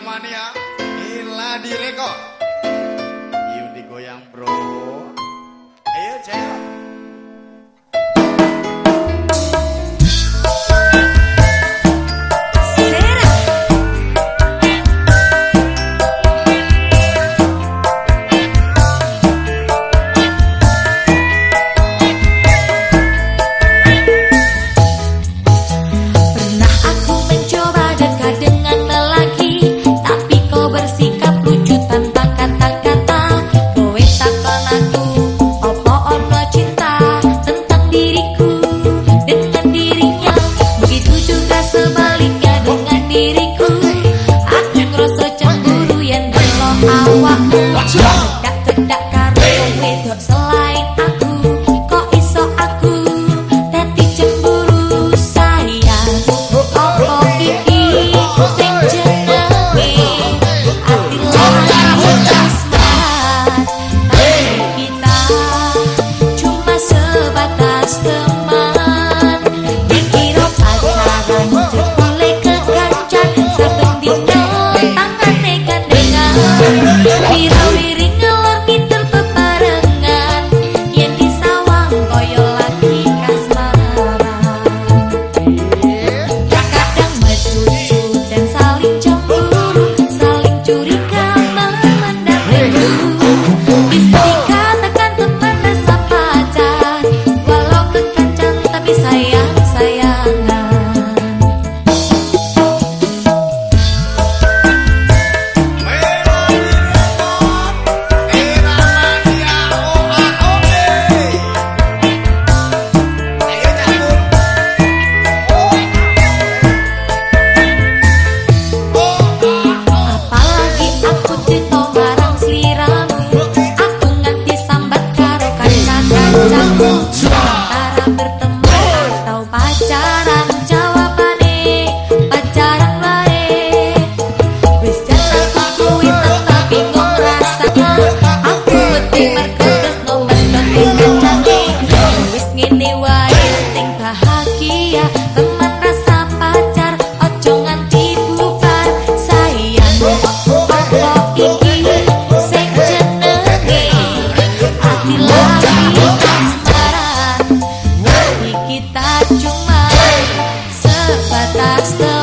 Mania Gila direko. Yuk digoyang bro. Ayo cewek hasta